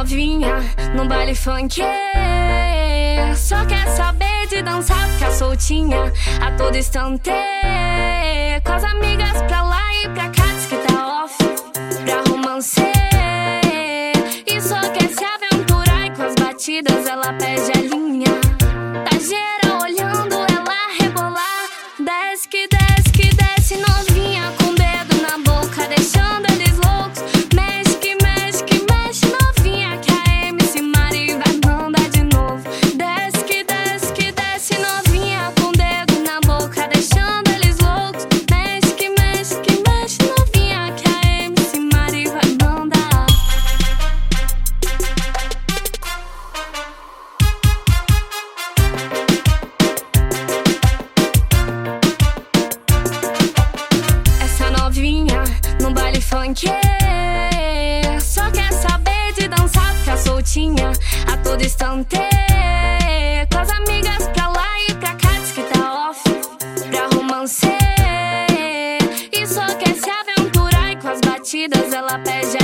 novinha no baile funk. Só quer saber de dançar, ficar soltinha a todo instante. Com as amigas pra lá e pra cá, diz que tá off pra romance. E só quer se aventurar e com as batidas ela pede a todo instante. Com as amigas pra lá e pra cá, diz que tá off pra romance. E só quer se aventurar e com as batidas ela pede